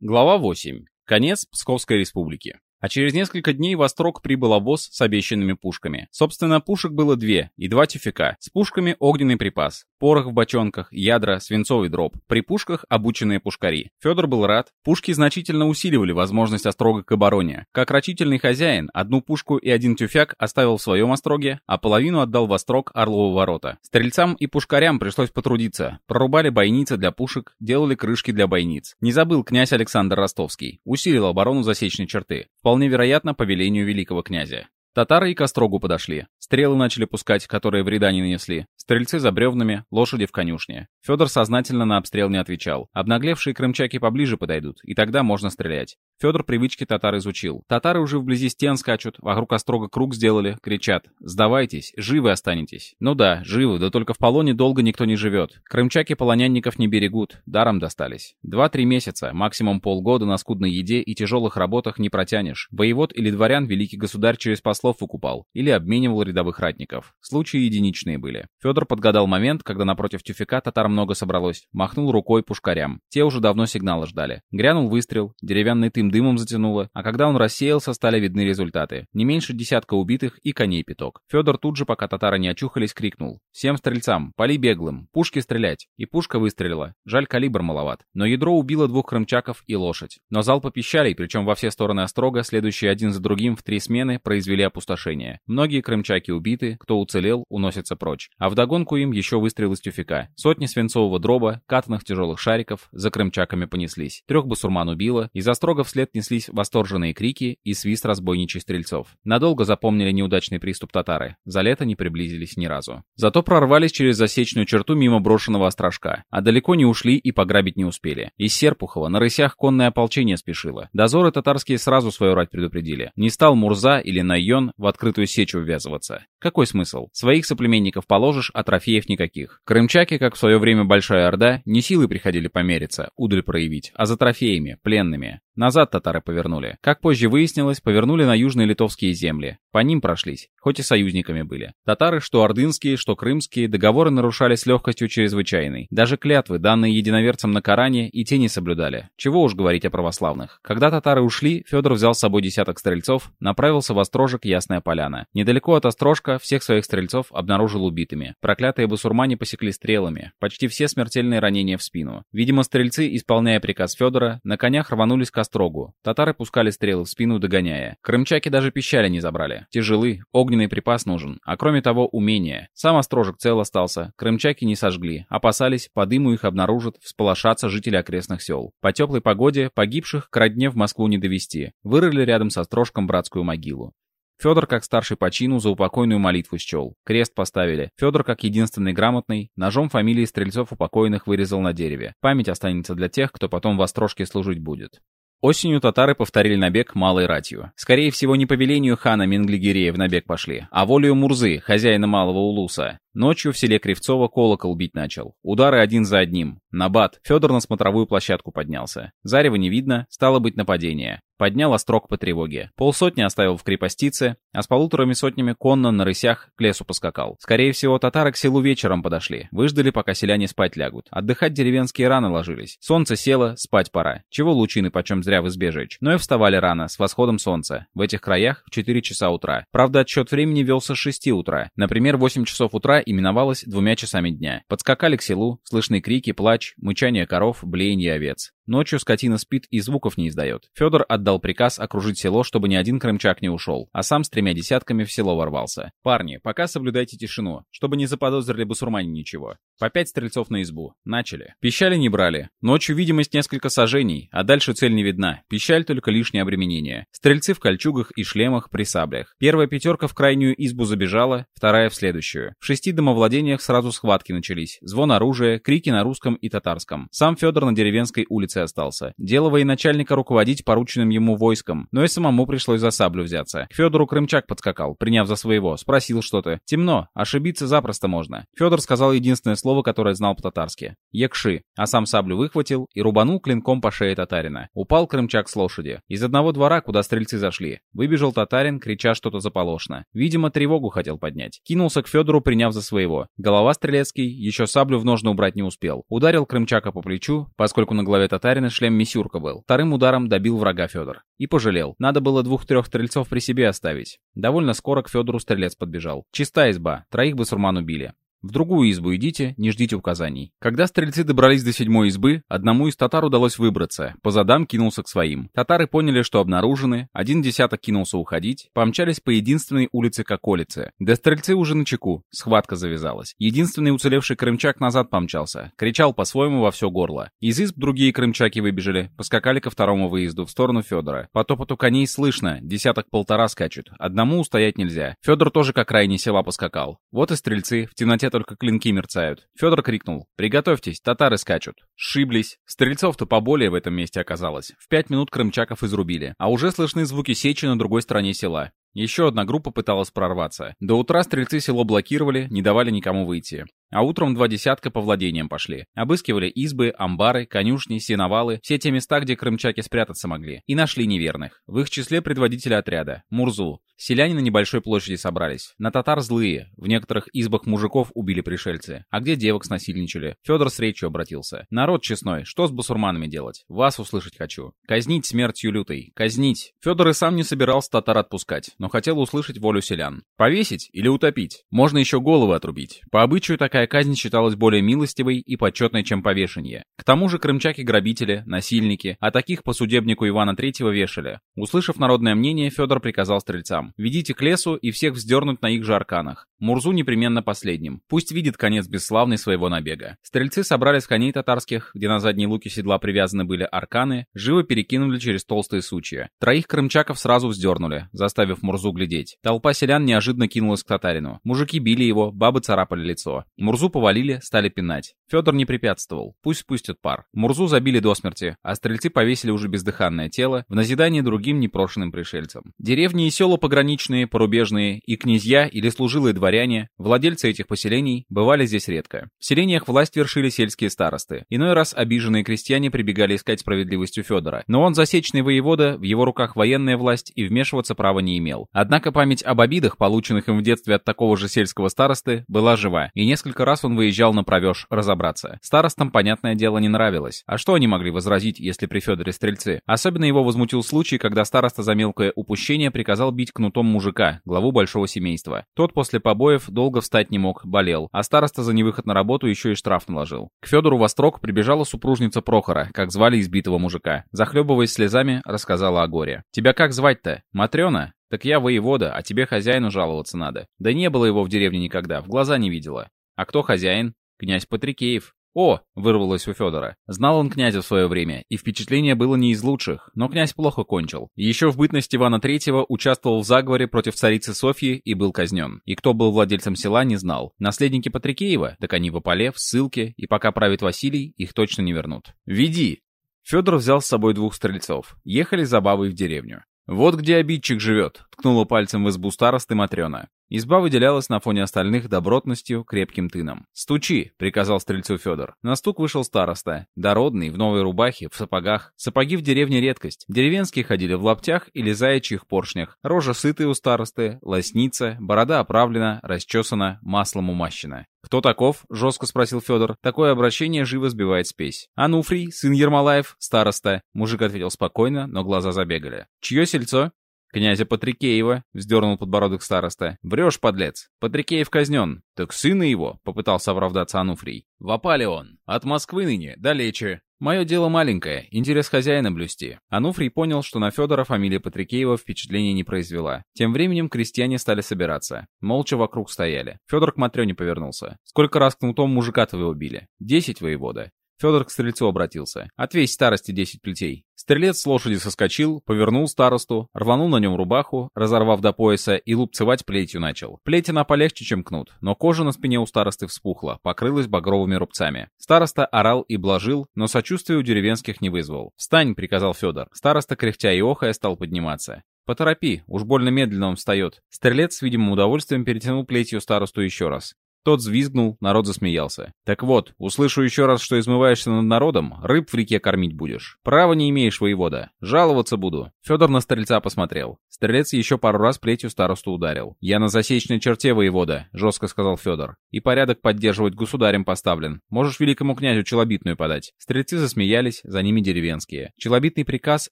Глава 8. Конец Псковской республики. А через несколько дней в Острог прибыл обоз с обещанными пушками. Собственно, пушек было две и два тюфяка. С пушками огненный припас, порох в бочонках, ядра, свинцовый дроп. При пушках обученные пушкари. Федор был рад. Пушки значительно усиливали возможность Острога к обороне. Как рачительный хозяин, одну пушку и один тюфяк оставил в своем Остроге, а половину отдал в Острог Орлового ворота. Стрельцам и пушкарям пришлось потрудиться. Прорубали бойницы для пушек, делали крышки для бойниц. Не забыл князь Александр Ростовский. Усилил оборону засечной черты. Вполне вероятно, по велению великого князя. Татары и к острогу подошли. Стрелы начали пускать, которые вреда не нанесли. Стрельцы за бревнами, лошади в конюшне. Федор сознательно на обстрел не отвечал. Обнаглевшие крымчаки поближе подойдут, и тогда можно стрелять. Федор привычки татар изучил. Татары уже вблизи стен скачут, вокруг острога круг сделали, кричат «Сдавайтесь, живы останетесь». Ну да, живы, да только в полоне долго никто не живет. Крымчаки полонянников не берегут, даром достались. Два-три месяца, максимум полгода на скудной еде и тяжелых работах не протянешь. Воевод или дворян великий государь через послов выкупал или обменивал ратников. Случаи единичные были. Федор подгадал момент, когда напротив тюфяка татар много собралось, махнул рукой пушкарям. Те уже давно сигналы ждали. Грянул выстрел, деревянный тым дымом затянуло, а когда он рассеялся, стали видны результаты. Не меньше десятка убитых и коней пяток. Федор тут же, пока татары не очухались, крикнул. «Всем стрельцам! Пали беглым! Пушки стрелять!» И пушка выстрелила. Жаль, калибр маловат. Но ядро убило двух крымчаков и лошадь. Но залпы пищалей, причем во все стороны острога, следующие один за другим в три смены, произвели опустошение. Многие крымчаки убиты, кто уцелел, уносится прочь. А вдогонку им еще выстрел из тюфяка. Сотни свинцового дроба, катанных тяжелых шариков за крымчаками понеслись. Трех басурман убило, из острога вслед неслись восторженные крики и свист разбойничьих стрельцов. Надолго запомнили неудачный приступ татары. За лето не приблизились ни разу. Зато прорвались через засечную черту мимо брошенного острожка. А далеко не ушли и пограбить не успели. Из Серпухова на рысях конное ополчение спешило. Дозоры татарские сразу свою рать предупредили. Не стал Мурза или Найон в открытую сечу ввязываться. Какой смысл? Своих соплеменников положишь, а трофеев никаких. Крымчаки, как в свое время Большая Орда, не силой приходили помериться, удаль проявить, а за трофеями, пленными. Назад татары повернули. Как позже выяснилось, повернули на южные литовские земли. По ним прошлись, хоть и союзниками были. Татары, что ордынские, что крымские, договоры нарушали с легкостью чрезвычайной. Даже клятвы, данные единоверцам на Коране, и те не соблюдали. Чего уж говорить о православных. Когда татары ушли, Федор взял с собой десяток стрельцов, направился в Острожек Ясная Поляна. Недалеко от Острожка всех своих стрельцов обнаружил убитыми. Проклятые басурмане посекли стрелами. Почти все смертельные ранения в спину. Видимо, стрельцы, исполняя приказ Федора, на конях рванулись к острогу. Татары пускали стрелы в спину, догоняя. Крымчаки даже пищали не забрали. Тяжелы, огненный припас нужен, а кроме того умение. Сам острожек цел остался, крымчаки не сожгли, опасались, по дыму их обнаружат, всполошатся жители окрестных сел. По теплой погоде погибших к родне в Москву не довести. Вырыли рядом со строжком братскую могилу. Федор, как старший по чину, за упокойную молитву счел. Крест поставили. Федор, как единственный грамотный, ножом фамилии стрельцов упокоенных вырезал на дереве. Память останется для тех, кто потом в Острожке служить будет. Осенью татары повторили набег малой ратью. Скорее всего, не по велению хана Менглигерея в набег пошли, а волею Мурзы, хозяина малого улуса. Ночью в селе Кривцово колокол бить начал. Удары один за одним. Набат. Федор на смотровую площадку поднялся. Зарева не видно, стало быть нападение. Поднял острог по тревоге. Полсотни оставил в крепостице, а с полуторами сотнями конно на рысях к лесу поскакал. Скорее всего, татары к селу вечером подошли. Выждали, пока селяне спать лягут. Отдыхать деревенские рано ложились. Солнце село, спать пора. Чего лучины почем зря в избе жечь. Но и вставали рано, с восходом солнца. В этих краях в 4 часа утра. Правда, отсчет времени велся с 6 утра. Например, 8 часов утра именовалось двумя часами дня. Подскакали к селу, слышны крики, плач, мычание коров, блеяние овец. Ночью скотина спит и звуков не издает. Федор отдал приказ окружить село, чтобы ни один крымчак не ушел, а сам с тремя десятками в село ворвался. «Парни, пока соблюдайте тишину, чтобы не заподозрили басурмане ничего. По пять стрельцов на избу. Начали». Пищали не брали. Ночью видимость несколько сажений, а дальше цель не видна. Пищаль только лишнее обременение. Стрельцы в кольчугах и шлемах при саблях. Первая пятерка в крайнюю избу забежала, вторая в следующую. В шести домовладениях сразу схватки начались. Звон оружия, крики на русском и татарском. Сам Федор на деревенской улице остался. Дело военачальника руководить порученным ему войском, но и самому пришлось за саблю взяться. К Федору Крымчак подскакал, приняв за своего, спросил что-то. Темно, ошибиться запросто можно. Федор сказал единственное слово, которое знал по-татарски. Якши, а сам саблю выхватил и рубанул клинком по шее татарина. Упал крымчак с лошади. Из одного двора, куда стрельцы зашли, выбежал татарин, крича что-то заполошно. Видимо, тревогу хотел поднять. Кинулся к Федору, приняв за своего. Голова стрелецкий еще саблю в ножны убрать не успел. Ударил крымчака по плечу, поскольку на голове татарина шлем мисюрка был. Вторым ударом добил врага Федор. И пожалел. Надо было двух-трех стрельцов при себе оставить. Довольно скоро к Федору стрелец подбежал. Чистая изба, троих басурман убили. В другую избу идите, не ждите указаний. Когда стрельцы добрались до седьмой избы, одному из татар удалось выбраться. По задам кинулся к своим. Татары поняли, что обнаружены, один десяток кинулся уходить, помчались по единственной улице к околице. Да стрельцы уже на чеку, схватка завязалась. Единственный уцелевший крымчак назад помчался, кричал по-своему во все горло. Из изб другие крымчаки выбежали, поскакали ко второму выезду в сторону Федора. По топоту коней слышно, десяток-полтора скачут. Одному устоять нельзя. Федор тоже к окраине села поскакал. Вот и стрельцы, в темноте только клинки мерцают. Федор крикнул. «Приготовьтесь, татары скачут». Шиблись. Стрельцов-то поболее в этом месте оказалось. В пять минут крымчаков изрубили. А уже слышны звуки сечи на другой стороне села. Еще одна группа пыталась прорваться. До утра стрельцы село блокировали, не давали никому выйти. А утром два десятка по владениям пошли. Обыскивали избы, амбары, конюшни, сеновалы, все те места, где крымчаки спрятаться могли. И нашли неверных. В их числе предводителя отряда, Мурзу. Селяне на небольшой площади собрались. На татар злые. В некоторых избах мужиков убили пришельцы. А где девок снасильничали? Федор с речью обратился. Народ честной, что с басурманами делать? Вас услышать хочу. Казнить смертью лютой. Казнить. Федор и сам не собирался татар отпускать, но хотел услышать волю селян. Повесить или утопить? Можно еще головы отрубить. По обычаю такая казнь считалась более милостивой и почетной, чем повешение. К тому же крымчаки-грабители, насильники, а таких по судебнику Ивана Третьего вешали. Услышав народное мнение, Федор приказал стрельцам «Ведите к лесу и всех вздернуть на их же арканах. Мурзу непременно последним. Пусть видит конец бесславный своего набега». Стрельцы собрали с коней татарских, где на задней луке седла привязаны были арканы, живо перекинули через толстые сучья. Троих крымчаков сразу вздернули, заставив Мурзу глядеть. Толпа селян неожиданно кинулась к татарину. Мужики били его, бабы царапали лицо. Мурзу повалили, стали пинать. Федор не препятствовал. Пусть спустят пар. Мурзу забили до смерти, а стрельцы повесили уже бездыханное тело в назидание другим непрошенным пришельцам. Деревни и села пограничные, порубежные, и князья или служилые дворяне, владельцы этих поселений, бывали здесь редко. В селениях власть вершили сельские старосты. Иной раз обиженные крестьяне прибегали искать справедливость у Федора. Но он засечный воевода, в его руках военная власть и вмешиваться права не имел. Однако память об обидах, полученных им в детстве от такого же сельского старосты, была жива, и несколько раз он выезжал на провеж разобраться. Старостам, понятное дело, не нравилось. А что они могли возразить, если при Федоре стрельцы? Особенно его возмутил случай, когда староста за мелкое упущение приказал бить кнутом мужика, главу большого семейства. Тот после побоев долго встать не мог, болел, а староста за невыход на работу еще и штраф наложил. К Федору во строк прибежала супружница Прохора, как звали избитого мужика. Захлебываясь слезами, рассказала о горе. «Тебя как звать-то? Матрена?» «Так я воевода, а тебе хозяину жаловаться надо. Да не было его в деревне никогда, в глаза не видела. А кто хозяин? Князь Патрикеев. «О!» — вырвалось у Федора. Знал он князя в свое время, и впечатление было не из лучших, но князь плохо кончил. Еще в бытность Ивана Третьего участвовал в заговоре против царицы Софьи и был казнен. И кто был владельцем села, не знал. Наследники Патрикеева, так они в опале, в ссылке, и пока правит Василий, их точно не вернут. «Веди!» Федор взял с собой двух стрельцов. Ехали за в деревню. «Вот где обидчик живет», — ткнула пальцем в избу старосты Матрена. Изба выделялась на фоне остальных добротностью, крепким тыном. «Стучи!» — приказал стрельцу Федор. На стук вышел староста. Дородный, в новой рубахе, в сапогах. Сапоги в деревне редкость. Деревенские ходили в лаптях или заячьих поршнях. Рожа сытая у старосты, лосница, борода оправлена, расчесана, маслом умащена. «Кто таков?» — жестко спросил Федор. Такое обращение живо сбивает спесь. «Ануфрий, сын Ермолаев, староста». Мужик ответил спокойно, но глаза забегали. «Чье сельцо?» «Князя Патрикеева», — вздернул подбородок староста. «Врешь, подлец. Патрикеев казнен». «Так сына его», — попытался оправдаться Ануфрий. «В опале он. От Москвы ныне, далече. Мое дело маленькое, интерес хозяина блюсти. Ануфрий понял, что на Федора фамилия Патрикеева впечатления не произвела. Тем временем крестьяне стали собираться. Молча вокруг стояли. Федор к Матрёне повернулся. Сколько раз кнутом мужика твоего убили? Десять воевода. Федор к стрельцу обратился. «Отвесь старости десять плетей». Стрелец с лошади соскочил, повернул старосту, рванул на нем рубаху, разорвав до пояса, и лупцевать плетью начал. Плеть она полегче, чем кнут, но кожа на спине у старосты вспухла, покрылась багровыми рубцами. Староста орал и блажил, но сочувствия у деревенских не вызвал. «Встань!» — приказал Федор. Староста, кряхтя и охая, стал подниматься. «Поторопи, уж больно медленно он встает». Стрелец с видимым удовольствием перетянул плетью старосту еще раз. Тот взвизгнул, народ засмеялся. «Так вот, услышу еще раз, что измываешься над народом, рыб в реке кормить будешь. Права не имеешь, воевода. Жаловаться буду». Федор на стрельца посмотрел. Стрелец еще пару раз плетью старосту ударил. «Я на засечной черте, воевода», — жестко сказал Федор. «И порядок поддерживать государем поставлен. Можешь великому князю челобитную подать». Стрельцы засмеялись, за ними деревенские. Челобитный приказ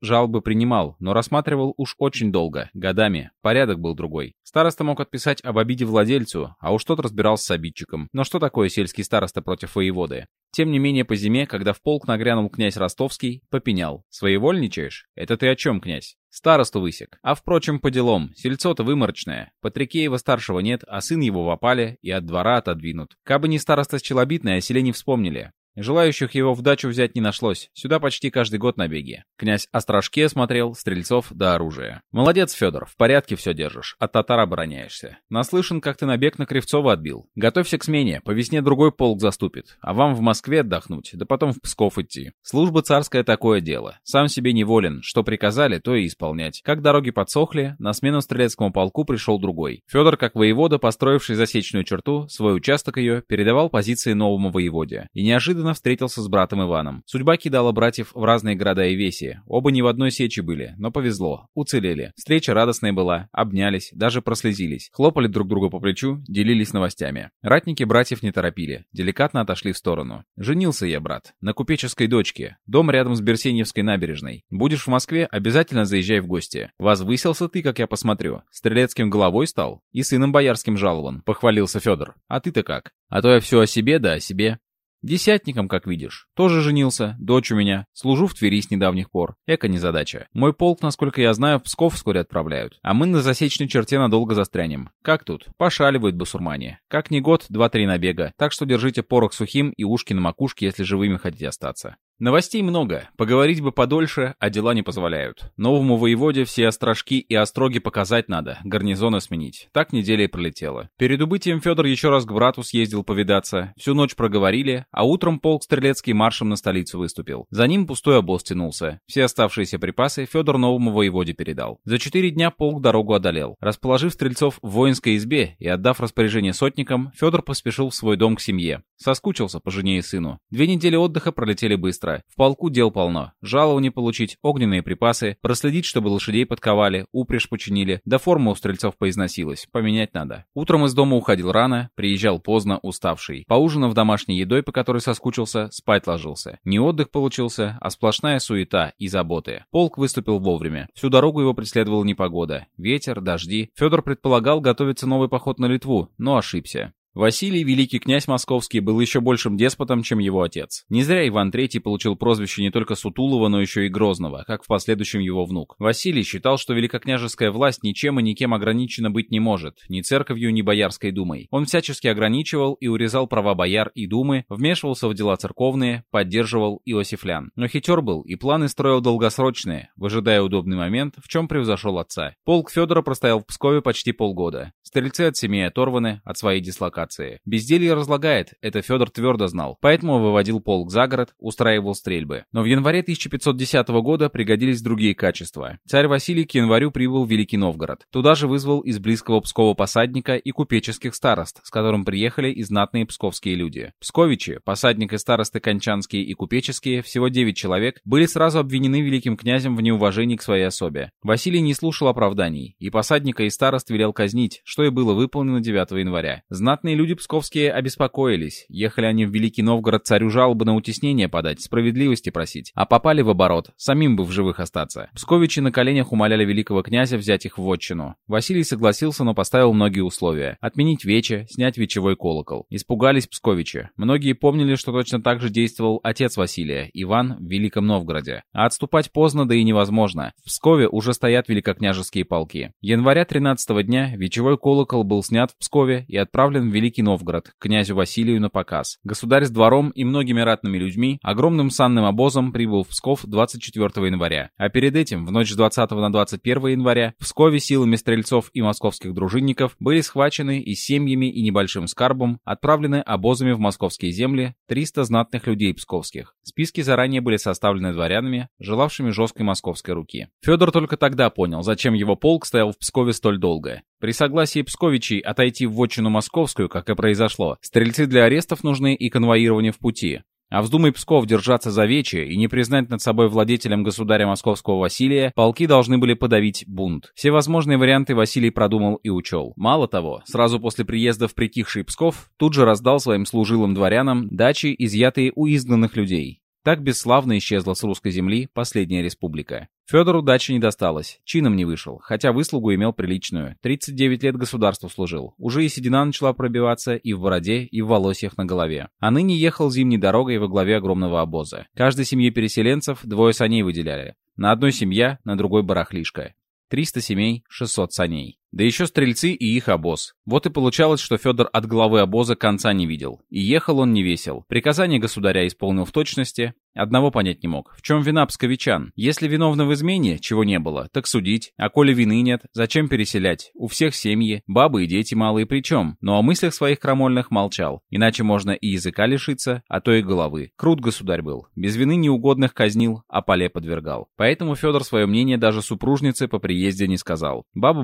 жалобы принимал, но рассматривал уж очень долго, годами. Порядок был другой. Староста мог отписать об обиде владельцу, а уж тот разбирался с обидчиком. Но что такое сельский староста против воеводы? Тем не менее, по зиме, когда в полк нагрянул князь Ростовский, попенял. «Своевольничаешь? Это ты о чем, князь?» Старосту высек. А впрочем, по делам. Сельцо-то выморочное. Патрикеева-старшего нет, а сын его в опале и от двора отодвинут. Кабы не староста с Челобитной, о селе не вспомнили. Желающих его в дачу взять не нашлось. Сюда почти каждый год набеги. Князь Острожке смотрел, стрельцов до оружия. «Молодец, Федор, в порядке все держишь. От татар обороняешься. Наслышан, как ты набег на Кривцова отбил. Готовься к смене, по весне другой полк заступит. А вам в Москве отдохнуть, да потом в Псков идти. Служба царская такое дело. Сам себе не волен. Что приказали, то и исполнять. Как дороги подсохли, на смену стрелецкому полку пришел другой. Федор, как воевода, построивший засечную черту, свой участок ее, передавал позиции новому воеводе. И неожиданно неожиданно встретился с братом Иваном. Судьба кидала братьев в разные города и веси. Оба не в одной сечи были, но повезло. Уцелели. Встреча радостная была. Обнялись, даже прослезились. Хлопали друг друга по плечу, делились новостями. Ратники братьев не торопили. Деликатно отошли в сторону. «Женился я, брат. На купеческой дочке. Дом рядом с Берсеньевской набережной. Будешь в Москве, обязательно заезжай в гости. Возвысился ты, как я посмотрю. Стрелецким головой стал. И сыном боярским жалован», — похвалился Федор. «А ты-то как? А то я все о себе да о себе. Десятником, как видишь. Тоже женился, дочь у меня. Служу в Твери с недавних пор. Эка незадача. Мой полк, насколько я знаю, в Псков вскоре отправляют. А мы на засечной черте надолго застрянем. Как тут? Пошаливают басурмане. Как не год, два-три набега. Так что держите порох сухим и ушки на макушке, если живыми хотите остаться. Новостей много, поговорить бы подольше, а дела не позволяют. Новому воеводе все острожки и остроги показать надо, гарнизоны сменить. Так неделя и пролетела. Перед убытием Федор еще раз к брату съездил повидаться, всю ночь проговорили, а утром полк Стрелецкий маршем на столицу выступил. За ним пустой обоз тянулся. Все оставшиеся припасы Федор новому воеводе передал. За четыре дня полк дорогу одолел. Расположив стрельцов в воинской избе и отдав распоряжение сотникам, Федор поспешил в свой дом к семье. Соскучился по жене и сыну. Две недели отдыха пролетели быстро быстро. В полку дел полно. Жалование получить, огненные припасы, проследить, чтобы лошадей подковали, упряжь починили, да форма у стрельцов поизносилась, поменять надо. Утром из дома уходил рано, приезжал поздно, уставший. Поужинав домашней едой, по которой соскучился, спать ложился. Не отдых получился, а сплошная суета и заботы. Полк выступил вовремя. Всю дорогу его преследовала непогода. Ветер, дожди. Федор предполагал готовиться новый поход на Литву, но ошибся. Василий, великий князь московский, был еще большим деспотом, чем его отец. Не зря Иван III получил прозвище не только Сутулова, но еще и Грозного, как в последующем его внук. Василий считал, что великокняжеская власть ничем и никем ограничена быть не может, ни церковью, ни боярской думой. Он всячески ограничивал и урезал права бояр и думы, вмешивался в дела церковные, поддерживал иосифлян. Но хитер был и планы строил долгосрочные, выжидая удобный момент, в чем превзошел отца. Полк Федора простоял в Пскове почти полгода. Стрельцы от семей оторваны от своей дислокации провокации. Безделье разлагает, это Федор твердо знал, поэтому выводил полк за город, устраивал стрельбы. Но в январе 1510 года пригодились другие качества. Царь Василий к январю прибыл в Великий Новгород. Туда же вызвал из близкого Пскова посадника и купеческих старост, с которым приехали и знатные псковские люди. Псковичи, посадник и старосты кончанские и купеческие, всего 9 человек, были сразу обвинены великим князем в неуважении к своей особе. Василий не слушал оправданий, и посадника и старост велел казнить, что и было выполнено 9 января. Знатные Знатные люди псковские обеспокоились. Ехали они в Великий Новгород царю жалобы на утеснение подать, справедливости просить. А попали в оборот, самим бы в живых остаться. Псковичи на коленях умоляли великого князя взять их в вотчину. Василий согласился, но поставил многие условия. Отменить вече, снять вечевой колокол. Испугались псковичи. Многие помнили, что точно так же действовал отец Василия, Иван, в Великом Новгороде. А отступать поздно, да и невозможно. В Пскове уже стоят великокняжеские полки. Января 13 дня вечевой колокол был снят в Пскове и отправлен в Великий Великий Новгород, князю Василию на показ. Государь с двором и многими ратными людьми, огромным санным обозом прибыл в Псков 24 января. А перед этим, в ночь с 20 на 21 января, в Пскове силами стрельцов и московских дружинников были схвачены и семьями и небольшим скарбом отправлены обозами в московские земли 300 знатных людей псковских. Списки заранее были составлены дворянами, желавшими жесткой московской руки. Федор только тогда понял, зачем его полк стоял в Пскове столь долго. При согласии Псковичей отойти в вотчину московскую, как и произошло. Стрельцы для арестов нужны и конвоирование в пути. А вздумай Псков держаться за вечи и не признать над собой владетелем государя московского Василия, полки должны были подавить бунт. Все возможные варианты Василий продумал и учел. Мало того, сразу после приезда в притихший Псков, тут же раздал своим служилым дворянам дачи, изъятые у изгнанных людей. Так бесславно исчезла с русской земли последняя республика. Федору дачи не досталось, чином не вышел, хотя выслугу имел приличную. 39 лет государству служил. Уже и седина начала пробиваться и в бороде, и в волосьях на голове. А ныне ехал зимней дорогой во главе огромного обоза. Каждой семье переселенцев двое саней выделяли. На одной семья, на другой барахлишка. 300 семей, 600 саней. Да еще стрельцы и их обоз. Вот и получалось, что Федор от главы обоза конца не видел. И ехал он не весел. Приказание государя исполнил в точности. Одного понять не мог. В чем вина псковичан? Если виновны в измене, чего не было, так судить. А коли вины нет, зачем переселять? У всех семьи, бабы и дети малые причем. Но о мыслях своих крамольных молчал. Иначе можно и языка лишиться, а то и головы. Крут государь был. Без вины неугодных казнил, а поле подвергал. Поэтому Федор свое мнение даже супружнице по приезде не сказал. Бабы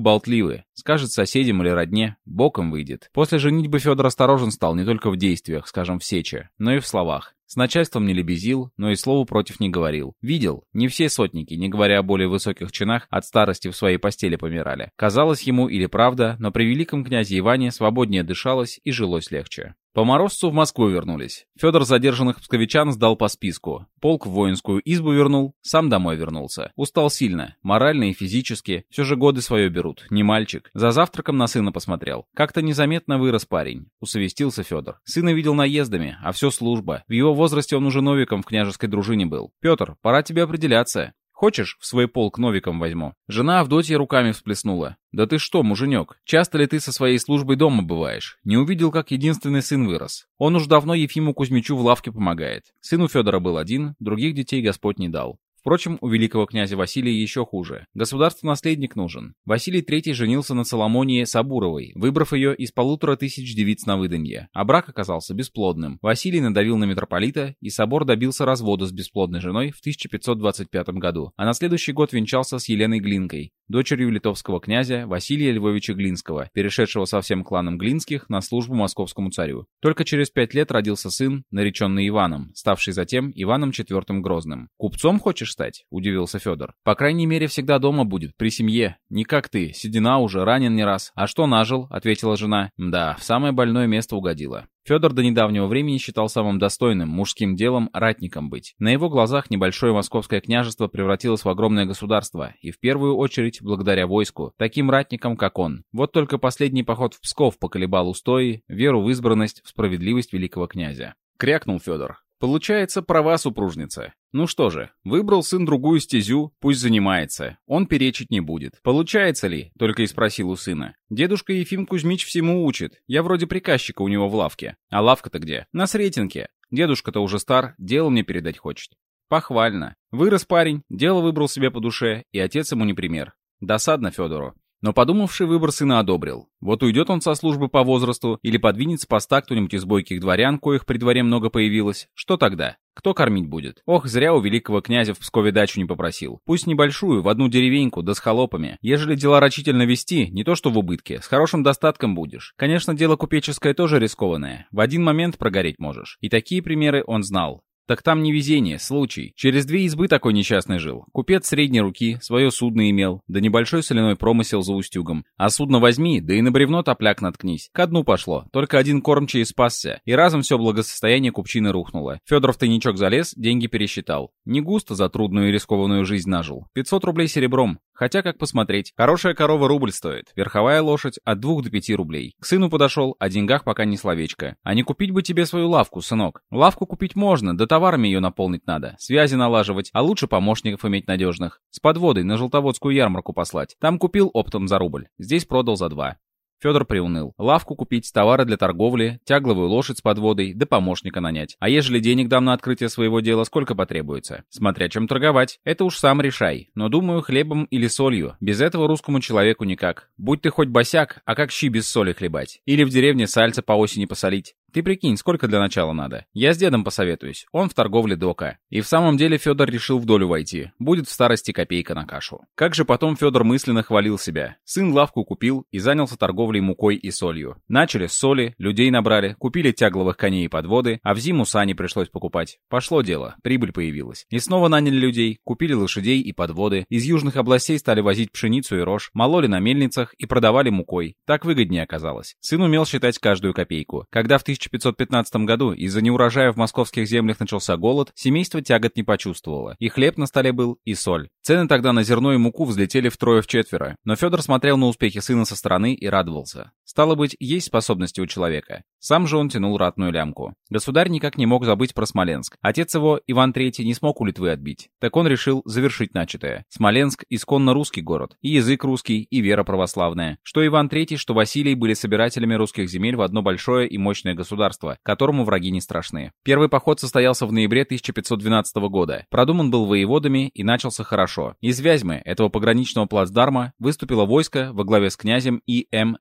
болтливые, Скажет соседям или родне, боком выйдет. После женитьбы Федор осторожен стал не только в действиях, скажем, в сече, но и в словах. С начальством не лебезил, но и слову против не говорил. Видел, не все сотники, не говоря о более высоких чинах, от старости в своей постели помирали. Казалось ему или правда, но при великом князе Иване свободнее дышалось и жилось легче. По морозцу в Москву вернулись. Федор задержанных псковичан сдал по списку. Полк в воинскую избу вернул, сам домой вернулся. Устал сильно, морально и физически. Все же годы свое берут, не мальчик. За завтраком на сына посмотрел. Как-то незаметно вырос парень. Усовестился Федор. Сына видел наездами, а все служба. В его возрасте он уже новиком в княжеской дружине был. «Петр, пора тебе определяться. Хочешь, в свой полк новиком возьму?» Жена Авдотья руками всплеснула. «Да ты что, муженек, часто ли ты со своей службой дома бываешь? Не увидел, как единственный сын вырос. Он уж давно Ефиму Кузьмичу в лавке помогает. Сын у Федора был один, других детей Господь не дал. Впрочем, у великого князя Василия еще хуже. Государство-наследник нужен. Василий III женился на Соломонии Сабуровой, выбрав ее из полутора тысяч девиц на выданье. А брак оказался бесплодным. Василий надавил на митрополита, и собор добился развода с бесплодной женой в 1525 году, а на следующий год венчался с Еленой Глинкой, дочерью литовского князя Василия Львовича Глинского, перешедшего со всем кланом Глинских на службу московскому царю. Только через пять лет родился сын, нареченный Иваном, ставший затем Иваном IV Грозным. «Купцом хочешь хочешь стать?» — удивился Федор. «По крайней мере, всегда дома будет, при семье. Не как ты, седина уже, ранен не раз. А что нажил?» — ответила жена. «Да, в самое больное место угодила». Федор до недавнего времени считал самым достойным, мужским делом ратником быть. На его глазах небольшое московское княжество превратилось в огромное государство, и в первую очередь благодаря войску, таким ратникам, как он. Вот только последний поход в Псков поколебал устои, веру в избранность, в справедливость великого князя. Крякнул Федор. Получается, права супружница. Ну что же, выбрал сын другую стезю, пусть занимается. Он перечить не будет. Получается ли? Только и спросил у сына. Дедушка Ефим Кузьмич всему учит. Я вроде приказчика у него в лавке. А лавка-то где? На Сретенке. Дедушка-то уже стар, дело мне передать хочет. Похвально. Вырос парень, дело выбрал себе по душе, и отец ему не пример. Досадно Федору. Но подумавший выбор сына одобрил. Вот уйдет он со службы по возрасту или подвинет с поста кто-нибудь из бойких дворян, коих при дворе много появилось. Что тогда? Кто кормить будет? Ох, зря у великого князя в Пскове дачу не попросил. Пусть небольшую, в одну деревеньку, да с холопами. Ежели дела рачительно вести, не то что в убытке, с хорошим достатком будешь. Конечно, дело купеческое тоже рискованное. В один момент прогореть можешь. И такие примеры он знал. Так там не везение, случай. Через две избы такой несчастный жил. Купец средней руки, свое судно имел, да небольшой соляной промысел за устюгом. А судно возьми, да и на бревно топляк наткнись. Ко дну пошло. Только один кормчий спасся. И разом все благосостояние купчины рухнуло. Федор в тайничок залез, деньги пересчитал. Не густо за трудную и рискованную жизнь нажил. 500 рублей серебром. Хотя, как посмотреть, хорошая корова рубль стоит, верховая лошадь от двух до пяти рублей. К сыну подошел, о деньгах пока не словечко. А не купить бы тебе свою лавку, сынок. Лавку купить можно, да товарами ее наполнить надо, связи налаживать, а лучше помощников иметь надежных. С подводой на желтоводскую ярмарку послать. Там купил оптом за рубль, здесь продал за два. Федор приуныл. Лавку купить, товары для торговли, тягловую лошадь с подводой, да помощника нанять. А ежели денег дам на открытие своего дела, сколько потребуется? Смотря чем торговать. Это уж сам решай. Но думаю, хлебом или солью. Без этого русскому человеку никак. Будь ты хоть босяк, а как щи без соли хлебать? Или в деревне сальца по осени посолить? Ты прикинь, сколько для начала надо? Я с дедом посоветуюсь. Он в торговле дока. И в самом деле Федор решил в долю войти. Будет в старости копейка на кашу. Как же потом Федор мысленно хвалил себя. Сын лавку купил и занялся торговлей мукой и солью. Начали с соли, людей набрали, купили тягловых коней и подводы, а в зиму сани пришлось покупать. Пошло дело, прибыль появилась. И снова наняли людей, купили лошадей и подводы, из южных областей стали возить пшеницу и рожь, мололи на мельницах и продавали мукой. Так выгоднее оказалось. Сын умел считать каждую копейку. Когда в 1515 году из-за неурожая в московских землях начался голод, семейство тягот не почувствовало. И хлеб на столе был, и соль. Цены тогда на зерно и муку взлетели втрое-вчетверо. Но Федор смотрел на успехи сына со стороны и радовался. Стало быть, есть способности у человека. Сам же он тянул ратную лямку. Государь никак не мог забыть про Смоленск. Отец его, Иван III, не смог у Литвы отбить. Так он решил завершить начатое. Смоленск – исконно русский город. И язык русский, и вера православная. Что Иван III, что Василий были собирателями русских земель в одно большое и мощное государство, которому враги не страшны. Первый поход состоялся в ноябре 1512 года. Продуман был воеводами и начался хорошо. Из Вязьмы, этого пограничного плацдарма, выступило войско во главе с князем И.М.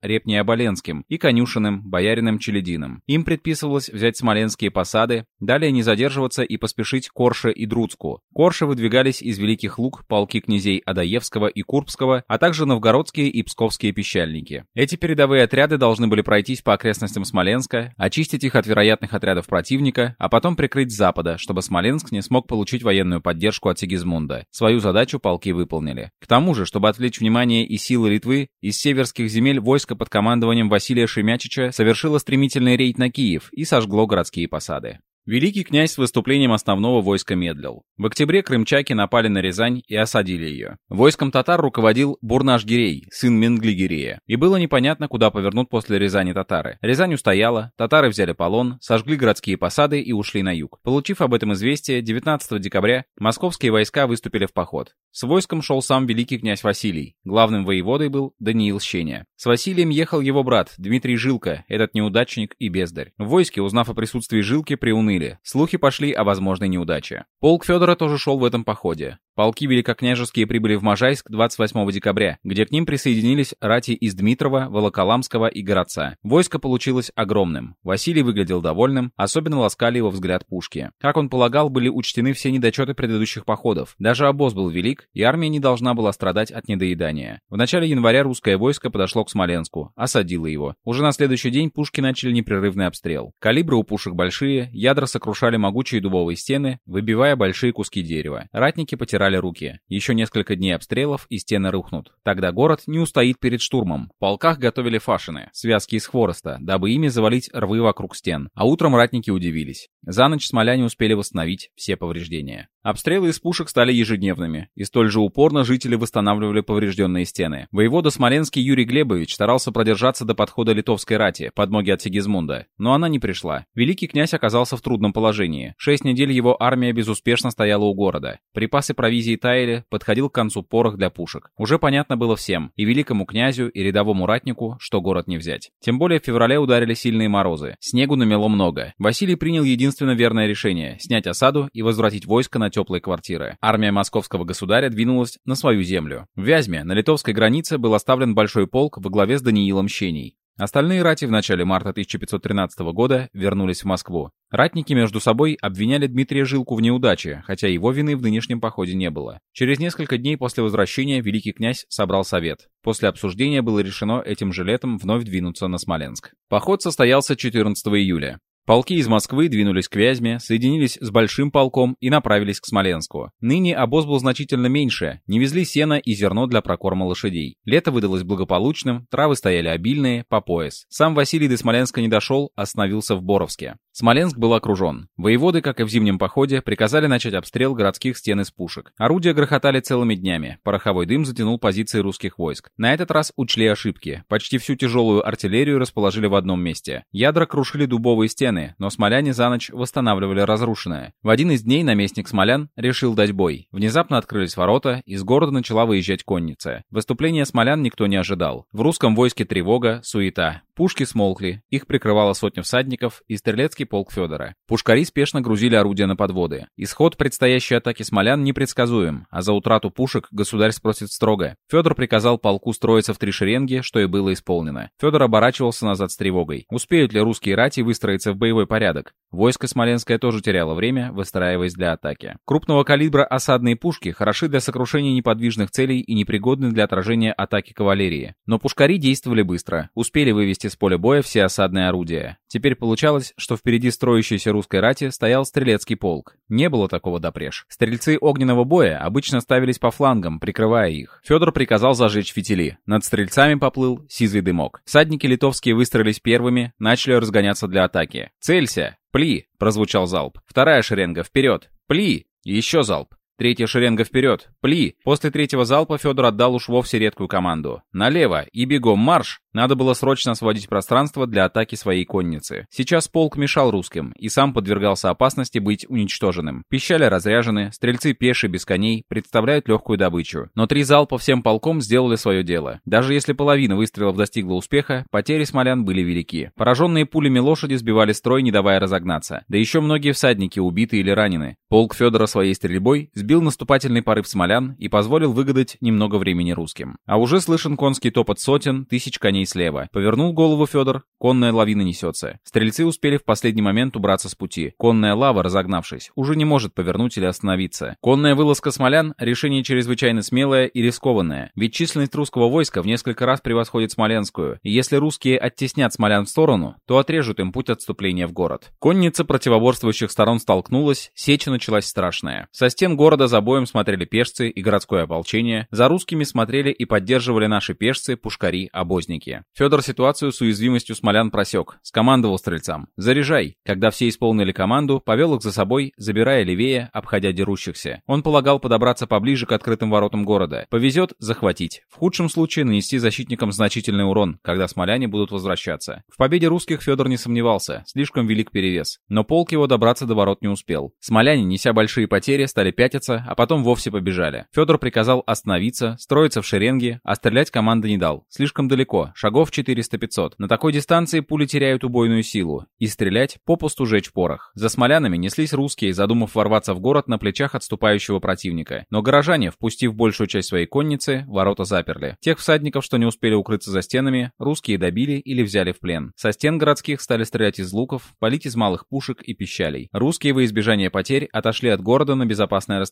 Репнеоболенским и конюшиным боярином Челединым. Им предписывалось взять смоленские посады, далее не задерживаться и поспешить Корше и Друцку. Корше выдвигались из Великих Луг полки князей Адаевского и Курбского, а также новгородские и псковские пищальники. Эти передовые отряды должны были пройтись по окрестностям Смоленска, очистить их от вероятных отрядов противника, а потом прикрыть запада, чтобы Смоленск не смог получить военную поддержку от Сигизмунда. Свою задачу полки выполнили. К тому же, чтобы отвлечь внимание и силы Литвы, из северских земель войско под командованием Василия Шемячича совершило стремительный рейд на Киев и сожгло городские посады. Великий князь с выступлением основного войска медлил. В октябре крымчаки напали на Рязань и осадили ее. Войском татар руководил Бурнаш-Гирей, сын Менгли-Гирея. И было непонятно, куда повернут после Рязани татары. Рязань устояла, татары взяли полон, сожгли городские посады и ушли на юг. Получив об этом известие, 19 декабря московские войска выступили в поход. С войском шел сам великий князь Василий. Главным воеводой был Даниил Щеня. С Василием ехал его брат, Дмитрий Жилка, этот неудачник и бездарь. В войске, узнав о присутствии Жилки, приуныли уныли. Слухи пошли о возможной неудаче. Полк Федора тоже шел в этом походе. Полки великокняжеские прибыли в Можайск 28 декабря, где к ним присоединились рати из Дмитрова, Волоколамского и Городца. Войско получилось огромным. Василий выглядел довольным, особенно ласкали его взгляд пушки. Как он полагал, были учтены все недочеты предыдущих походов. Даже обоз был велик, и армия не должна была страдать от недоедания. В начале января русское войско подошло к Смоленску, осадило его. Уже на следующий день пушки начали непрерывный обстрел. Калибры у пушек большие, ядра сокрушали могучие дубовые стены, выбивая большие куски дерева. Ратники потирали потирали руки. Еще несколько дней обстрелов, и стены рухнут. Тогда город не устоит перед штурмом. В полках готовили фашины, связки из хвороста, дабы ими завалить рвы вокруг стен. А утром ратники удивились. За ночь смоляне успели восстановить все повреждения. Обстрелы из пушек стали ежедневными, и столь же упорно жители восстанавливали поврежденные стены. Воевода Смоленский Юрий Глебович старался продержаться до подхода литовской рати, подмоги от Сигизмунда, но она не пришла. Великий князь оказался в трудном положении. Шесть недель его армия безуспешно стояла у города. Припасы провизии таяли, подходил к концу порох для пушек. Уже понятно было всем, и великому князю, и рядовому ратнику, что город не взять. Тем более в феврале ударили сильные морозы. Снегу намело много. Василий принял единственно верное решение – снять осаду и возвратить войско на теплые квартиры. Армия московского государя двинулась на свою землю. В Вязьме, на литовской границе, был оставлен большой полк во главе с Даниилом Щеней. Остальные рати в начале марта 1513 года вернулись в Москву. Ратники между собой обвиняли Дмитрия Жилку в неудаче, хотя его вины в нынешнем походе не было. Через несколько дней после возвращения великий князь собрал совет. После обсуждения было решено этим же летом вновь двинуться на Смоленск. Поход состоялся 14 июля. Полки из Москвы двинулись к Вязьме, соединились с Большим полком и направились к Смоленску. Ныне обоз был значительно меньше, не везли сено и зерно для прокорма лошадей. Лето выдалось благополучным, травы стояли обильные, по пояс. Сам Василий до Смоленска не дошел, остановился в Боровске. Смоленск был окружен. Воеводы, как и в зимнем походе, приказали начать обстрел городских стен из пушек. Орудия грохотали целыми днями. Пороховой дым затянул позиции русских войск. На этот раз учли ошибки. Почти всю тяжелую артиллерию расположили в одном месте. Ядра крушили дубовые стены, но смоляне за ночь восстанавливали разрушенное. В один из дней наместник смолян решил дать бой. Внезапно открылись ворота, из города начала выезжать конница. Выступление смолян никто не ожидал. В русском войске тревога, суета. Пушки смолкли, их прикрывала сотня всадников и стрелецкий полк Федора. Пушкари спешно грузили орудия на подводы. Исход предстоящей атаки смолян непредсказуем, а за утрату пушек государь спросит строго. Федор приказал полку строиться в три шеренги, что и было исполнено. Федор оборачивался назад с тревогой. Успеют ли русские рати выстроиться в боевой порядок? Войско Смоленское тоже теряло время, выстраиваясь для атаки. Крупного калибра осадные пушки хороши для сокрушения неподвижных целей и непригодны для отражения атаки кавалерии. Но пушкари действовали быстро, успели вывести с поля боя все осадные орудия. Теперь получалось, что впереди строящейся русской рати стоял стрелецкий полк. Не было такого допреж. Стрельцы огненного боя обычно ставились по флангам, прикрывая их. Федор приказал зажечь фитили. Над стрельцами поплыл сизый дымок. Всадники литовские выстроились первыми, начали разгоняться для атаки. «Целься! Пли!» — прозвучал залп. Вторая шеренга, вперед! Пли! Еще залп. Третья шеренга вперед! Пли! После третьего залпа Федор отдал уж вовсе редкую команду. Налево и бегом марш! Надо было срочно освободить пространство для атаки своей конницы. Сейчас полк мешал русским и сам подвергался опасности быть уничтоженным. Пищали разряжены, стрельцы пеши без коней представляют легкую добычу. Но три залпа всем полком сделали свое дело. Даже если половина выстрелов достигла успеха, потери смолян были велики. Пораженные пулями лошади сбивали строй, не давая разогнаться. Да еще многие всадники убиты или ранены. Полк Федора своей стрельбой сбил наступательный порыв смолян и позволил выгадать немного времени русским. А уже слышен конский топот сотен, тысяч коней слева. Повернул голову Федор. Конная лавина несется. Стрельцы успели в последний момент убраться с пути. Конная лава, разогнавшись, уже не может повернуть или остановиться. Конная вылазка смолян – решение чрезвычайно смелое и рискованное. Ведь численность русского войска в несколько раз превосходит смоленскую. И если русские оттеснят смолян в сторону, то отрежут им путь отступления в город. Конница противоборствующих сторон столкнулась, сеча началась страшная. Со стен города за боем смотрели пешцы и городское ополчение, за русскими смотрели и поддерживали наши пешцы, пушкари, обозники. Федор ситуацию с уязвимостью смолян просек, скомандовал стрельцам. «Заряжай!» Когда все исполнили команду, повел их за собой, забирая левее, обходя дерущихся. Он полагал подобраться поближе к открытым воротам города. Повезет — захватить. В худшем случае нанести защитникам значительный урон, когда смоляне будут возвращаться. В победе русских Федор не сомневался, слишком велик перевес. Но полк его добраться до ворот не успел. Смоляне, неся большие потери, стали пятиться, а потом вовсе побежали. Федор приказал остановиться, строиться в шеренге, а стрелять команды не дал. Слишком далеко, шагов 400-500. На такой дистанции пули теряют убойную силу. И стрелять, попусту жечь порох. За смолянами неслись русские, задумав ворваться в город на плечах отступающего противника. Но горожане, впустив большую часть своей конницы, ворота заперли. Тех всадников, что не успели укрыться за стенами, русские добили или взяли в плен. Со стен городских стали стрелять из луков, палить из малых пушек и пищалей. Русские во избежание потерь отошли от города на безопасное расстояние.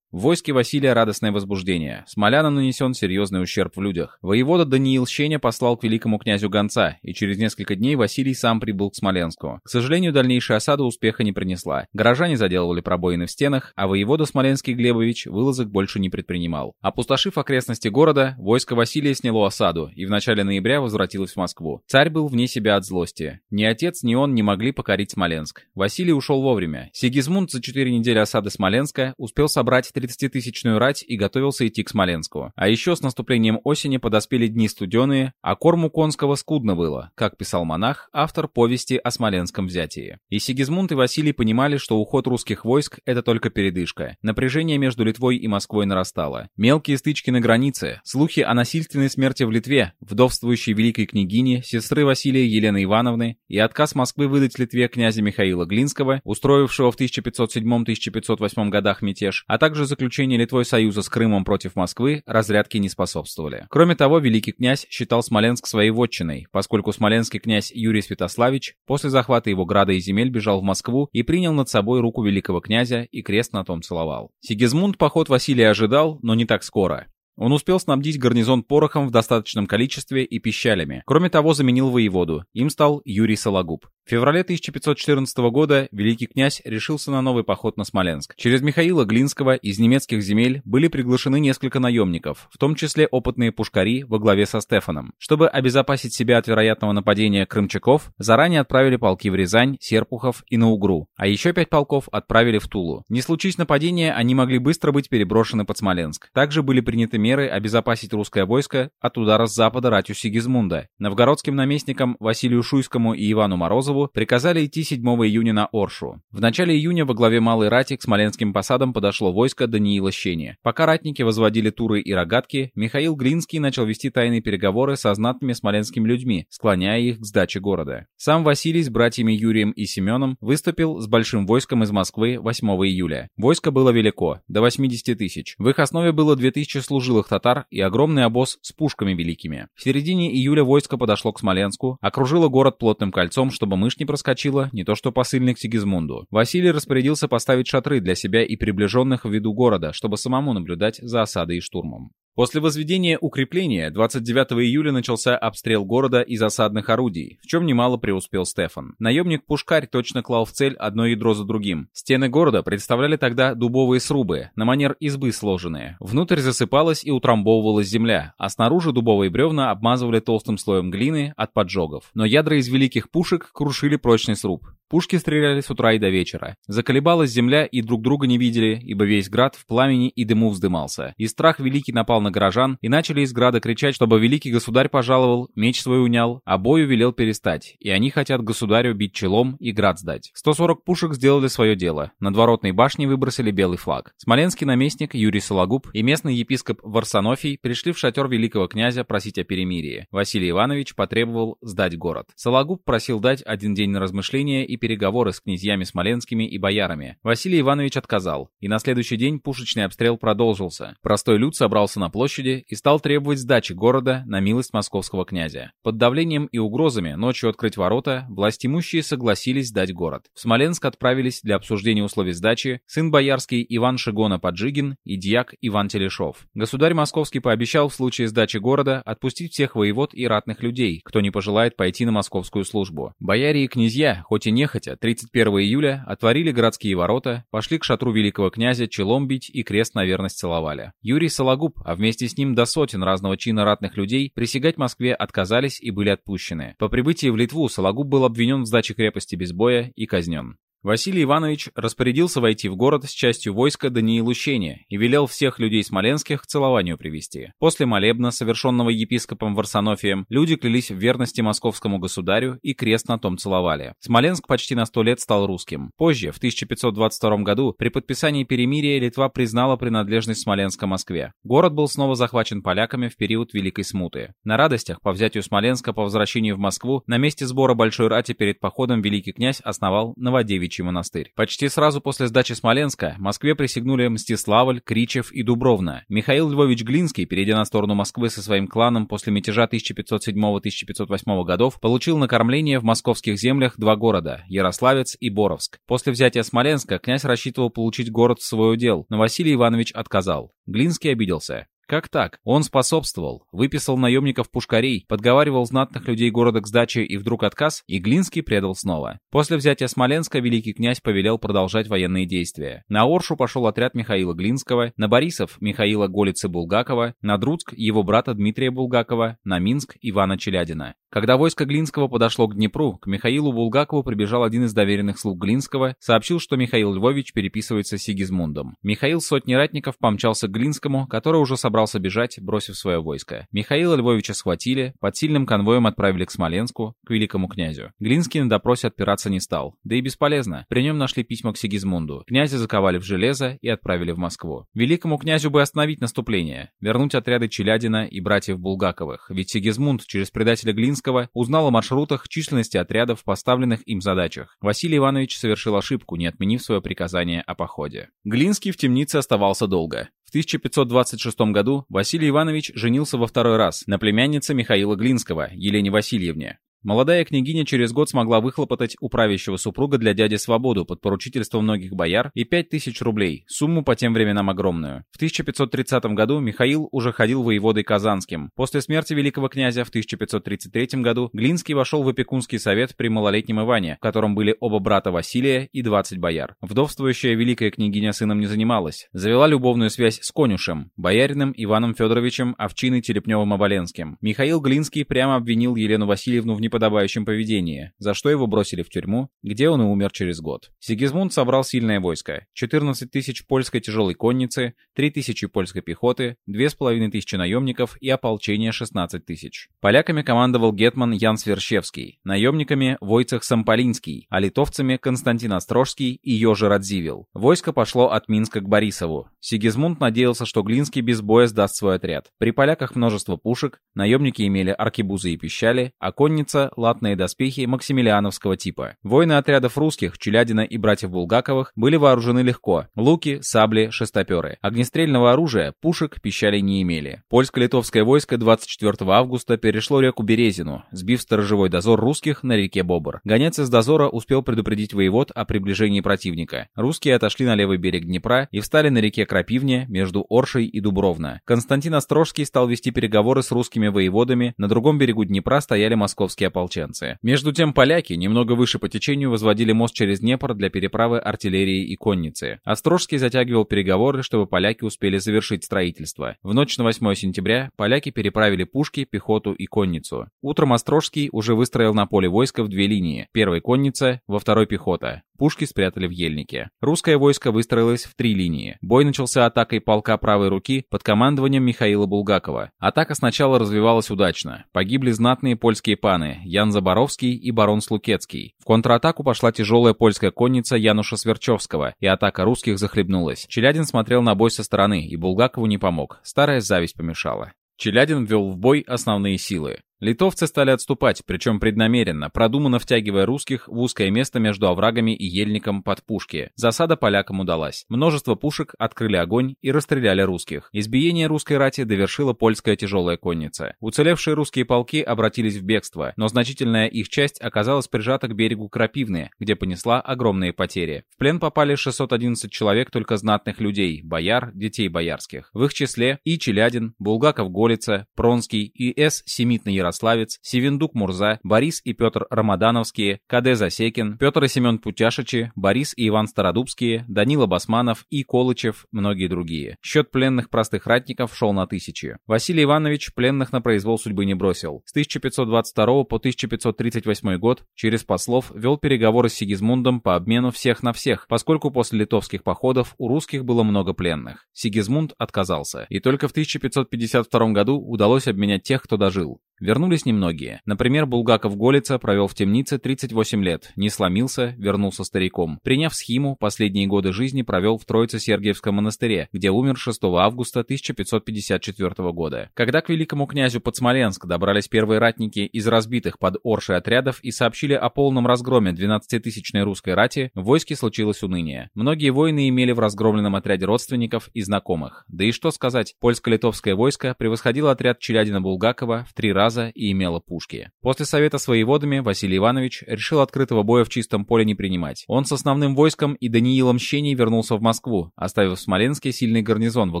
В войске Василия радостное возбуждение. Смолянам нанесен серьезный ущерб в людях. Воевода Даниил Щеня послал к великому князю гонца, и через несколько дней Василий сам прибыл к Смоленску. К сожалению, дальнейшая осада успеха не принесла. Горожане заделывали пробоины в стенах, а воевода Смоленский Глебович вылазок больше не предпринимал. Опустошив окрестности города, войско Василия сняло осаду и в начале ноября возвратилось в Москву. Царь был вне себя от злости. Ни отец, ни он не могли покорить Смоленск. Василий ушел вовремя. Сигизмунд за четыре недели осады Смоленска успел собрать 30-тысячную рать и готовился идти к Смоленску. А еще с наступлением осени подоспели дни студеные, а корму конского скудно было, как писал монах, автор повести о смоленском взятии. И Сигизмунд и Василий понимали, что уход русских войск – это только передышка. Напряжение между Литвой и Москвой нарастало. Мелкие стычки на границе, слухи о насильственной смерти в Литве, вдовствующей великой княгине, сестры Василия Елены Ивановны и отказ Москвы выдать Литве князя Михаила Глинского, устроившего в 1507-1508 годах мятеж, а также заключение Литвой союза с Крымом против Москвы разрядки не способствовали. Кроме того, великий князь считал Смоленск своей вотчиной, поскольку смоленский князь Юрий Святославич после захвата его града и земель бежал в Москву и принял над собой руку великого князя и крест на том целовал. Сигизмунд поход Василия ожидал, но не так скоро. Он успел снабдить гарнизон порохом в достаточном количестве и пищалями. Кроме того, заменил воеводу. Им стал Юрий Сологуб. В феврале 1514 года великий князь решился на новый поход на Смоленск. Через Михаила Глинского из немецких земель были приглашены несколько наемников, в том числе опытные пушкари во главе со Стефаном. Чтобы обезопасить себя от вероятного нападения крымчаков, заранее отправили полки в Рязань, Серпухов и на Угру, а еще пять полков отправили в Тулу. Не случись нападения, они могли быстро быть переброшены под Смоленск. Также были приняты меры обезопасить русское войско от удара с запада ратью Сигизмунда. Новгородским наместникам Василию Шуйскому и Ивану Морозову Переяславу, приказали идти 7 июня на Оршу. В начале июня во главе Малой Рати к смоленским посадам подошло войско Даниила Щени. Пока ратники возводили туры и рогатки, Михаил Глинский начал вести тайные переговоры со знатными смоленскими людьми, склоняя их к сдаче города. Сам Василий с братьями Юрием и Семеном выступил с большим войском из Москвы 8 июля. Войско было велико, до 80 тысяч. В их основе было 2000 служилых татар и огромный обоз с пушками великими. В середине июля войско подошло к Смоленску, окружило город плотным кольцом, чтобы мышь не проскочила, не то что посыльный к Сигизмунду. Василий распорядился поставить шатры для себя и приближенных в виду города, чтобы самому наблюдать за осадой и штурмом. После возведения укрепления 29 июля начался обстрел города из осадных орудий, в чем немало преуспел Стефан. Наемник-пушкарь точно клал в цель одно ядро за другим. Стены города представляли тогда дубовые срубы, на манер избы сложенные. Внутрь засыпалась и утрамбовывалась земля, а снаружи дубовые бревна обмазывали толстым слоем глины от поджогов. Но ядра из великих пушек крушили прочный сруб. Пушки стреляли с утра и до вечера. Заколебалась земля, и друг друга не видели, ибо весь град в пламени и дыму вздымался. И страх великий напал на горожан, и начали из града кричать, чтобы великий государь пожаловал, меч свой унял, а бою велел перестать, и они хотят государю бить челом и град сдать. 140 пушек сделали свое дело. Над воротной башней выбросили белый флаг. Смоленский наместник Юрий Сологуб и местный епископ Варсонофий пришли в шатер великого князя просить о перемирии. Василий Иванович потребовал сдать город. Сологуб просил дать один день на размышление и переговоры с князьями смоленскими и боярами. Василий Иванович отказал, и на следующий день пушечный обстрел продолжился. Простой люд собрался на площади и стал требовать сдачи города на милость московского князя. Под давлением и угрозами ночью открыть ворота, властимущие согласились сдать город. В Смоленск отправились для обсуждения условий сдачи сын боярский Иван Шигона-Поджигин и дьяк Иван Телешов. Государь московский пообещал в случае сдачи города отпустить всех воевод и ратных людей, кто не пожелает пойти на московскую службу. Бояре и князья, хоть и не нехотя 31 июля отворили городские ворота, пошли к шатру великого князя челом бить и крест на верность целовали. Юрий Сологуб, а вместе с ним до сотен разного чина ратных людей, присягать Москве отказались и были отпущены. По прибытии в Литву Сологуб был обвинен в сдаче крепости без боя и казнен. Василий Иванович распорядился войти в город с частью войска Даниилу Щене и велел всех людей смоленских к целованию привести. После молебна, совершенного епископом Варсонофием, люди клялись в верности московскому государю и крест на том целовали. Смоленск почти на сто лет стал русским. Позже, в 1522 году, при подписании перемирия Литва признала принадлежность Смоленска Москве. Город был снова захвачен поляками в период Великой Смуты. На радостях по взятию Смоленска по возвращению в Москву на месте сбора Большой Рати перед походом великий князь основал Новодевичий Ивановичий монастырь. Почти сразу после сдачи Смоленска Москве присягнули Мстиславль, Кричев и Дубровна. Михаил Львович Глинский, перейдя на сторону Москвы со своим кланом после мятежа 1507-1508 годов, получил накормление в московских землях два города – Ярославец и Боровск. После взятия Смоленска князь рассчитывал получить город в свой удел, но Василий Иванович отказал. Глинский обиделся. Как так? Он способствовал, выписал наемников-пушкарей, подговаривал знатных людей города к сдаче и вдруг отказ, и Глинский предал снова. После взятия Смоленска великий князь повелел продолжать военные действия. На Оршу пошел отряд Михаила Глинского, на Борисов Михаила Голицы-Булгакова, на Друцк его брата Дмитрия Булгакова, на Минск Ивана Челядина. Когда войско Глинского подошло к Днепру, к Михаилу Булгакову прибежал один из доверенных слуг Глинского, сообщил, что Михаил Львович переписывается с Сигизмундом. Михаил сотни ратников помчался к Глинскому, который уже собрался бежать, бросив свое войско. Михаила Львовича схватили, под сильным конвоем отправили к Смоленску, к великому князю. Глинский на допросе отпираться не стал. Да и бесполезно. При нем нашли письма к Сигизмунду. Князя заковали в железо и отправили в Москву. Великому князю бы остановить наступление, вернуть отряды Челядина и братьев Булгаковых, ведь Сигизмунд через предателя Глинского узнал о маршрутах, численности отрядов, поставленных им задачах. Василий Иванович совершил ошибку, не отменив свое приказание о походе. Глинский в темнице оставался долго. В 1526 году Василий Иванович женился во второй раз на племяннице Михаила Глинского, Елене Васильевне. Молодая княгиня через год смогла выхлопотать у правящего супруга для дяди свободу под поручительством многих бояр и 5000 рублей, сумму по тем временам огромную. В 1530 году Михаил уже ходил воеводой Казанским. После смерти великого князя в 1533 году Глинский вошел в опекунский совет при малолетнем Иване, в котором были оба брата Василия и 20 бояр. Вдовствующая великая княгиня сыном не занималась. Завела любовную связь с конюшем, боярином Иваном Федоровичем Овчиной Телепневым-Оболенским. Михаил Глинский прямо обвинил Елену Васильевну в непослушании неподобающем поведении, за что его бросили в тюрьму, где он и умер через год. Сигизмунд собрал сильное войско. 14 тысяч польской тяжелой конницы, 3 тысячи польской пехоты, 2,5 тысячи наемников и ополчение 16 тысяч. Поляками командовал гетман Ян Свершевский, наемниками Войцех Самполинский, а литовцами Константин Острожский и Ёжи Радзивилл. Войско пошло от Минска к Борисову. Сигизмунд надеялся, что Глинский без боя сдаст свой отряд. При поляках множество пушек, наемники имели аркебузы и пищали, а конница — латные доспехи максимилиановского типа. Воины отрядов русских, Челядина и братьев Булгаковых были вооружены легко. Луки, сабли, шестоперы. Огнестрельного оружия, пушек, пищали не имели. Польско-литовское войско 24 августа перешло реку Березину, сбив сторожевой дозор русских на реке Бобр. Гонец из дозора успел предупредить воевод о приближении противника. Русские отошли на левый берег Днепра и встали на реке Крапивне между Оршей и Дубровно. Константин Острожский стал вести переговоры с русскими воеводами, на другом берегу Днепра стояли московские ополченцы. Между тем поляки, немного выше по течению, возводили мост через Днепр для переправы артиллерии и конницы. Острожский затягивал переговоры, чтобы поляки успели завершить строительство. В ночь на 8 сентября поляки переправили пушки, пехоту и конницу. Утром Острожский уже выстроил на поле войска в две линии. Первой конница, во второй пехота. Пушки спрятали в ельнике. Русское войско выстроилось в три линии. Бой начался атакой полка правой руки под командованием Михаила Булгакова. Атака сначала развивалась удачно. Погибли знатные польские паны Ян Заборовский и барон Слукецкий. В контратаку пошла тяжелая польская конница Януша Сверчевского, и атака русских захлебнулась. Челядин смотрел на бой со стороны, и Булгакову не помог. Старая зависть помешала. Челядин ввел в бой основные силы. Литовцы стали отступать, причем преднамеренно, продуманно втягивая русских в узкое место между оврагами и ельником под пушки. Засада полякам удалась. Множество пушек открыли огонь и расстреляли русских. Избиение русской рати довершила польская тяжелая конница. Уцелевшие русские полки обратились в бегство, но значительная их часть оказалась прижата к берегу Крапивны, где понесла огромные потери. В плен попали 611 человек только знатных людей, бояр, детей боярских. В их числе и Челядин, Булгаков-Голица, Пронский и С. Семитный Ярославец, Севендук Мурза, Борис и Петр Рамадановские, Каде Засекин, Петр и Семен Путяшичи, Борис и Иван Стародубские, Данила Басманов и Колычев, многие другие. Счет пленных простых ратников шел на тысячи. Василий Иванович пленных на произвол судьбы не бросил. С 1522 по 1538 год через послов вел переговоры с Сигизмундом по обмену всех на всех, поскольку после литовских походов у русских было много пленных. Сигизмунд отказался, и только в 1552 году удалось обменять тех, кто дожил. Вернулись немногие. Например, Булгаков-Голица провел в темнице 38 лет, не сломился, вернулся стариком. Приняв схему, последние годы жизни провел в Троице-Сергиевском монастыре, где умер 6 августа 1554 года. Когда к великому князю под Смоленск добрались первые ратники из разбитых под Оршей отрядов и сообщили о полном разгроме 12-тысячной русской рати, в войске случилось уныние. Многие воины имели в разгромленном отряде родственников и знакомых. Да и что сказать, польско-литовское войско превосходило отряд Челядина-Булгакова в три раза раза и имела пушки. После совета с воеводами Василий Иванович решил открытого боя в чистом поле не принимать. Он с основным войском и Даниилом Щеней вернулся в Москву, оставив в Смоленске сильный гарнизон во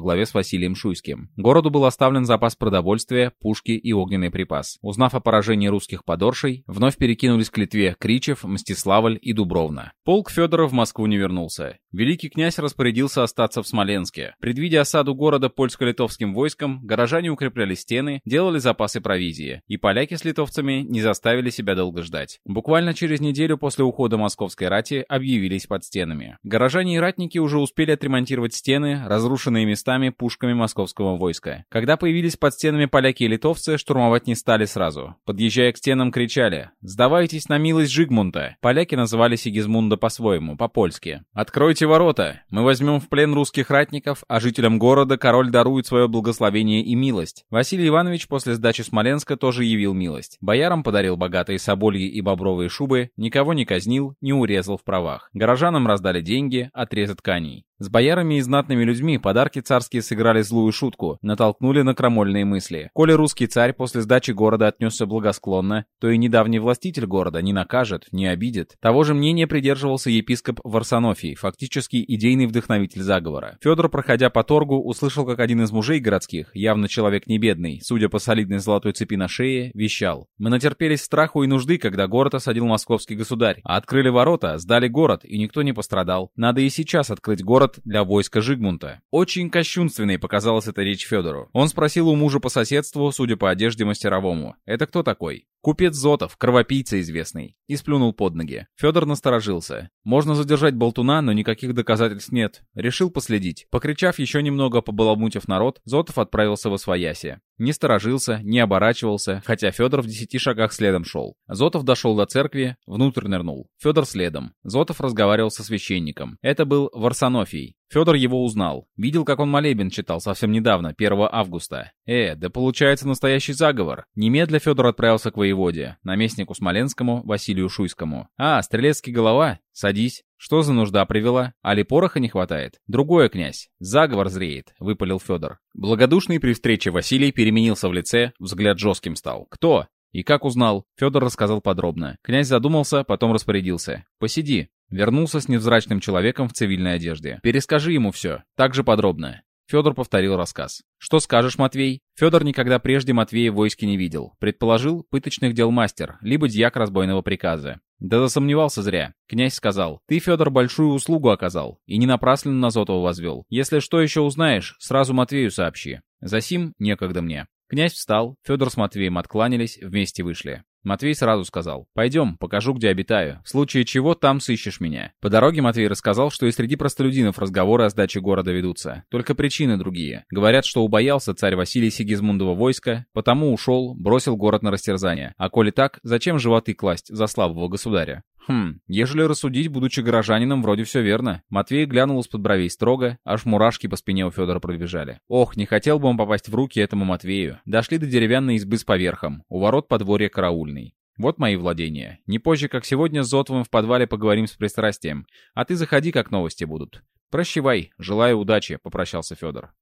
главе с Василием Шуйским. Городу был оставлен запас продовольствия, пушки и огненный припас. Узнав о поражении русских под Оршей, вновь перекинулись к Литве Кричев, Мстиславль и Дубровна. Полк Федора в Москву не вернулся. Великий князь распорядился остаться в Смоленске. Предвидя осаду города польско-литовским войском, горожане укрепляли стены, делали запасы провизии провизии, и поляки с литовцами не заставили себя долго ждать. Буквально через неделю после ухода московской рати объявились под стенами. Горожане и ратники уже успели отремонтировать стены, разрушенные местами пушками московского войска. Когда появились под стенами поляки и литовцы, штурмовать не стали сразу. Подъезжая к стенам, кричали «Сдавайтесь на милость Жигмунта!» Поляки называли Сигизмунда по-своему, по-польски. «Откройте ворота! Мы возьмем в плен русских ратников, а жителям города король дарует свое благословение и милость». Василий Иванович после сдачи Смоленска Смоленска тоже явил милость. Боярам подарил богатые собольи и бобровые шубы, никого не казнил, не урезал в правах. Горожанам раздали деньги, отрезы тканей. С боярами и знатными людьми подарки царские сыграли злую шутку, натолкнули на крамольные мысли. Коли русский царь после сдачи города отнесся благосклонно, то и недавний властитель города не накажет, не обидит. Того же мнения придерживался епископ Варсонофий, фактически идейный вдохновитель заговора. Федор, проходя по торгу, услышал, как один из мужей городских, явно человек не бедный, судя по солидной золотой цепи на шее, вещал. «Мы натерпелись страху и нужды, когда город осадил московский государь, а открыли ворота, сдали город, и никто не пострадал. Надо и сейчас открыть город город для войска Жигмунта. Очень кощунственной показалась эта речь Федору. Он спросил у мужа по соседству, судя по одежде мастеровому, «Это кто такой?» Купец Зотов, кровопийца известный. И сплюнул под ноги. Федор насторожился. Можно задержать болтуна, но никаких доказательств нет. Решил последить. Покричав еще немного, побаламутив народ, Зотов отправился во свояси. Не сторожился, не оборачивался, хотя Федор в десяти шагах следом шел. Зотов дошел до церкви, внутрь нырнул. Федор следом. Зотов разговаривал со священником. Это был Варсонофий. Федор его узнал. Видел, как он молебен читал совсем недавно, 1 августа. Э, да получается настоящий заговор. Немедля Федор отправился к воеводе, наместнику Смоленскому Василию Шуйскому. А, стрелецкий голова? Садись. Что за нужда привела? Али пороха не хватает? Другое, князь. Заговор зреет, выпалил Федор. Благодушный при встрече Василий переменился в лице, взгляд жестким стал. Кто? И как узнал? Федор рассказал подробно. Князь задумался, потом распорядился. «Посиди». Вернулся с невзрачным человеком в цивильной одежде. «Перескажи ему все. Так же подробно». Федор повторил рассказ. «Что скажешь, Матвей?» Федор никогда прежде Матвея в войске не видел. Предположил, пыточных дел мастер, либо дьяк разбойного приказа. Да засомневался зря. Князь сказал, «Ты, Федор, большую услугу оказал, и не напрасно на Зотова возвел. Если что еще узнаешь, сразу Матвею сообщи. Засим некогда мне». Князь встал, Федор с Матвеем откланялись, вместе вышли. Матвей сразу сказал, «Пойдем, покажу, где обитаю. В случае чего там сыщешь меня». По дороге Матвей рассказал, что и среди простолюдинов разговоры о сдаче города ведутся. Только причины другие. Говорят, что убоялся царь Василий Сигизмундова войска, потому ушел, бросил город на растерзание. А коли так, зачем животы класть за слабого государя? Хм, ежели рассудить, будучи горожанином, вроде все верно. Матвей глянул из-под бровей строго, аж мурашки по спине у Федора пробежали. Ох, не хотел бы он попасть в руки этому Матвею. Дошли до деревянной избы с поверхом, у ворот подворья караульный. Вот мои владения. Не позже, как сегодня, с Зотовым в подвале поговорим с пристрастием. А ты заходи, как новости будут. Прощевай, желаю удачи, попрощался Федор.